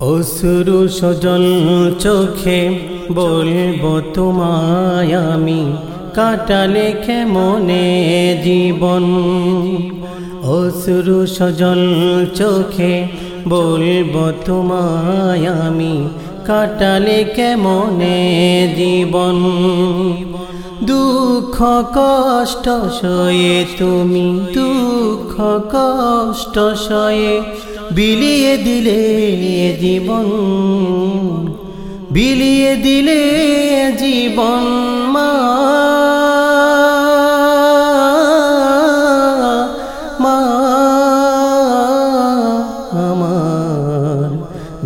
অসুরু সজল চোখে বলব তোমায় আমি, কাটালে মনে জীবন? অসুরু সজল চোখে বলব তোমায় আমি, কাটালে মনে জীবন? দুঃখ কষ্ট সয়ে তুমি, দুঃখ কষ্ট সয়ে বিলিয়ে দিলে জীবন, বিলিয়ে দিলে জীবন মা।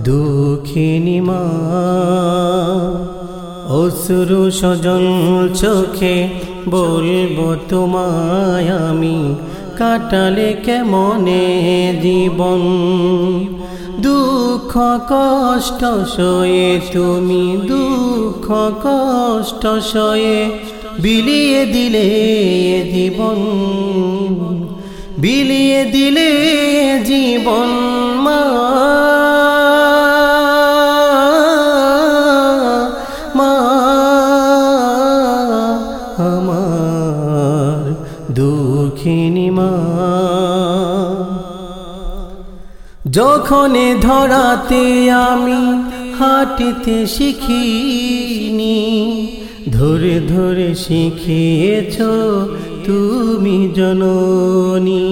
দুঃখিনী মা। অসুরু সজন চোখে বলব তোমায় আমি কাটালে কেমনে জীবন? দুঃখ, কষ্ট সয়ে, তুমি দুঃখ, কষ্ট সয়ে বিলিয়ে দিলে জীবন। বিলিয়ে দিলে জীবন, মা। যখন ধরাতে আমি হাঁটিতে শিখিনি, ধরে ধরে শিখিয়েছ তুমি জননী।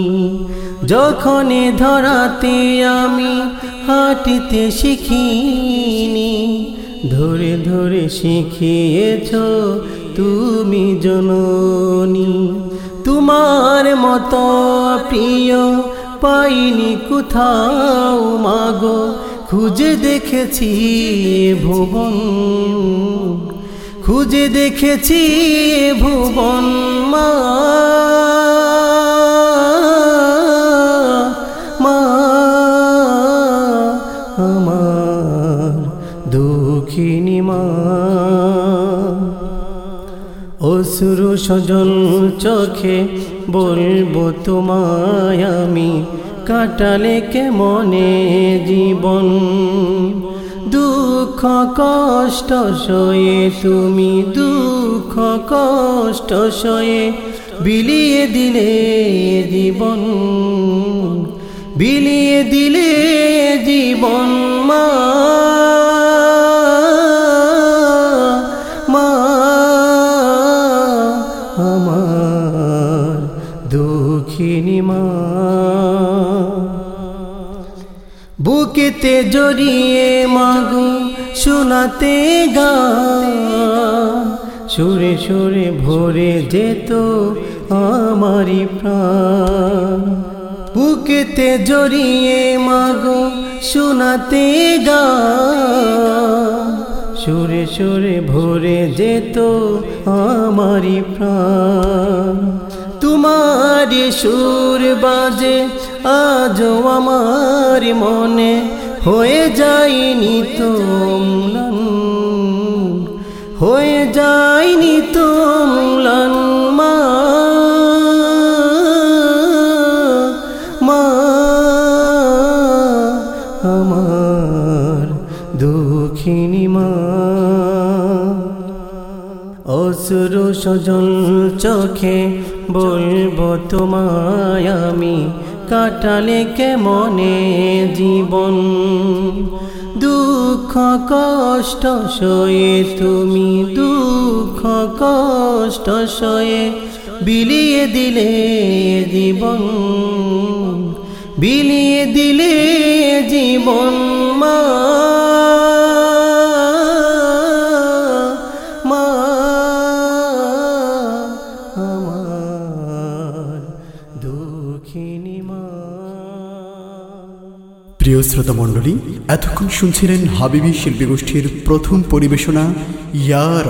যখন ধরাতে আমি হাঁটিতে শিখিনি, ধরে ধরে শিখিয়েছ তুমি জননী। তোমার মতো প্রিয় পাইনি কোথাও মাগো খুঁজে দেখেছি ভুবন। খুঁজে দেখেছি ভুবন মা। আমার দুঃখিনী মা। অসুর সজল চোখে বলব তোমায় আমি, কাটালে কে মনে জীবন? দুঃখ কষ্ট সয়ে, তুমি দুঃখ কষ্ট সয়ে বিলিয়ে দিলে জীবন, বিলিয়ে দিলে জীবন। আমার দুঃখিনী মা বুকেতে জড়িয়ে মাগো, শোনাতে গা। সুরে সুরে ভরে যেত আমারি প্রাণ। বুকেতে জড়িয়ে মাগো, শোনাতে গা। সুরে সুরে ভরে যেত আমারি প্রাণ। তোমার সুর বাজে, আজও আমার মনে হয়ে যায়নি তো হয়ে যায়নি তো মা। মা, আমার দুঃখিনী মা অসুর সজল চোখে বলব তোমায় আমি, কাটালে কে মনে জীবন? দুঃখ কষ্ট সয়ে তুমি দুঃখ কষ্ট সয়ে বিলিয়ে দিলে জীবন, বিলিয়ে দিলে জীবন মা মা। প্রিয় শ্রোতা মণ্ডলী এতক্ষণ শুনছিলেন হাবিবি শিল্পী গোষ্ঠীর প্রথম পরিবেশনা ইয়ার